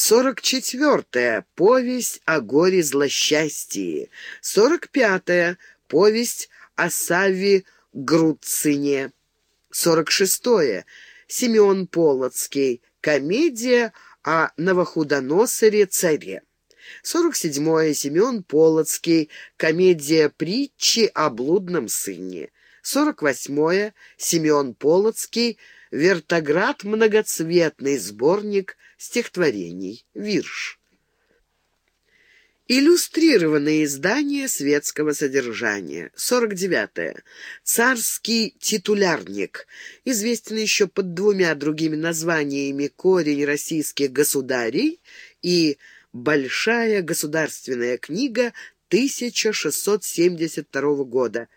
Сорок четвертая — повесть о горе злосчастье. Сорок пятая — повесть о Савве Груцине. Сорок шестое — Семен Полоцкий. Комедия о Новохудоносоре-царе. Сорок седьмое — Семен Полоцкий. Комедия притчи о блудном сыне. Сорок восьмое — Семен Полоцкий. Вертоград многоцветный сборник стихотворений, вирш. Иллюстрированные издания светского содержания. 49. -е. Царский титулярник. Известен еще под двумя другими названиями «Корень российских государей» и «Большая государственная книга» 1672 года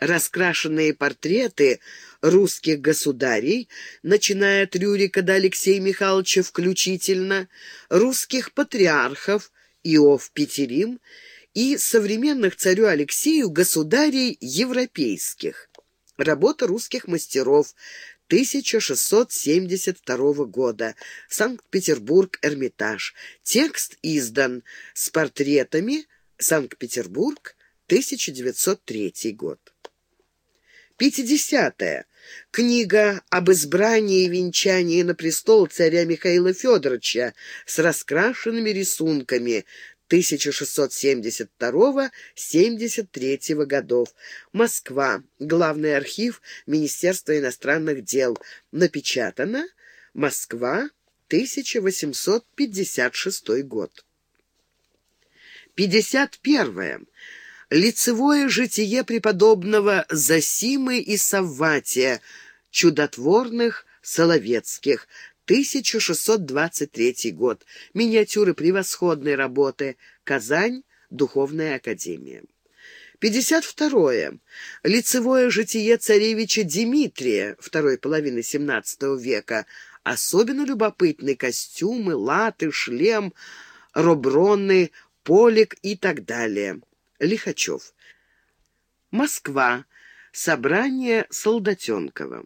раскрашенные портреты русских государей, начиная от Рюрика до Алексея Михайловича включительно, русских патриархов Иов Петерим и современных царю Алексею государей европейских. Работа русских мастеров 1672 года. Санкт-Петербург, Эрмитаж. Текст издан с портретами. Санкт-Петербург, 1903 год. 50. Книга об избрании и венчании на престол царя Михаила Федоровича с раскрашенными рисунками 1672-73 годов. Москва. Главный архив Министерства иностранных дел. Напечатано. Москва. 1856 год. 51. Лицевое житие преподобного Засимы и Савватия, чудотворных Соловецких, 1623 год. Миниатюры превосходной работы. Казань. Духовная академия. 52. Лицевое житие царевича Дмитрия второй половины XVII века. Особенно любопытны костюмы, латы, шлем, роброны, полик и так далее. Лихачев. Москва. Собрание Солдатенкова.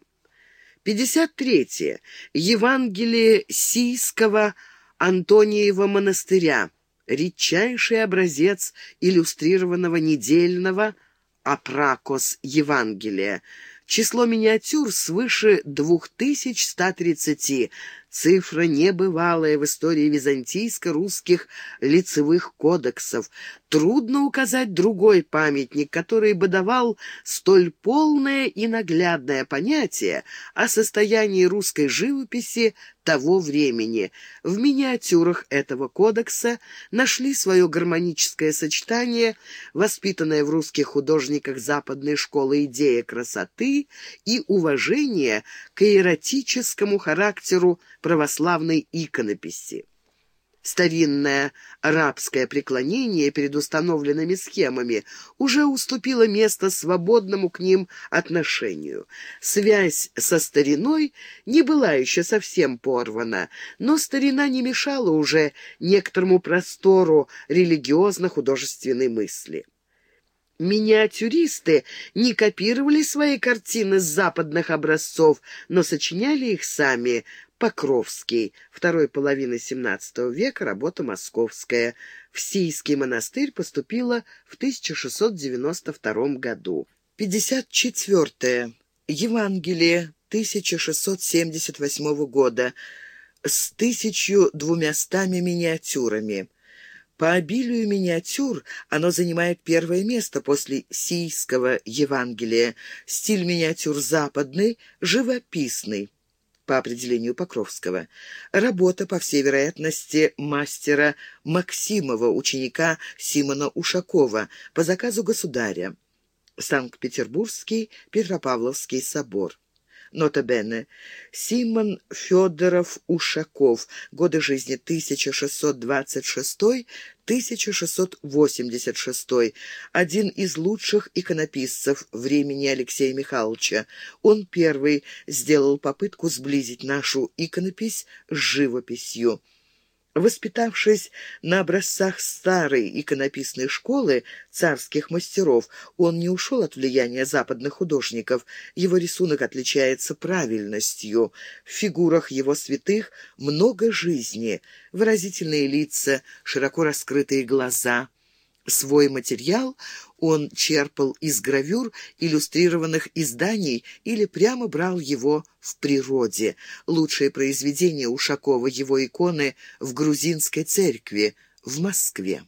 53. Евангелие Сийского Антониева монастыря. Редчайший образец иллюстрированного недельного Апракос Евангелия. Число миниатюр свыше 2130, цифра небывалая в истории византийско-русских лицевых кодексов. Трудно указать другой памятник, который бы давал столь полное и наглядное понятие о состоянии русской живописи того времени. В миниатюрах этого кодекса нашли свое гармоническое сочетание, воспитанное в русских художниках западной школы идея красоты и уважение к эротическому характеру православной иконописи. Старинное арабское преклонение перед установленными схемами уже уступило место свободному к ним отношению. Связь со стариной не была еще совсем порвана, но старина не мешала уже некоторому простору религиозно-художественной мысли. Миниатюристы не копировали свои картины с западных образцов, но сочиняли их сами, Покровский, второй половины XVII века, работа московская. В Сийский монастырь поступила в 1692 году. 54. -е. Евангелие 1678 года с 1200 миниатюрами. По обилию миниатюр оно занимает первое место после Сийского Евангелия. Стиль миниатюр западный, живописный по определению Покровского. Работа, по всей вероятности, мастера Максимова, ученика Симона Ушакова, по заказу государя. Санкт-Петербургский Петропавловский собор. Нота Бене. Симон Федоров Ушаков. Годы жизни 1626-1686. Один из лучших иконописцев времени Алексея Михайловича. Он первый сделал попытку сблизить нашу иконопись с живописью. Воспитавшись на образцах старой иконописной школы царских мастеров, он не ушел от влияния западных художников. Его рисунок отличается правильностью. В фигурах его святых много жизни, выразительные лица, широко раскрытые глаза – Свой материал он черпал из гравюр, иллюстрированных изданий, или прямо брал его в природе. Лучшее произведение Ушакова его иконы в грузинской церкви в Москве.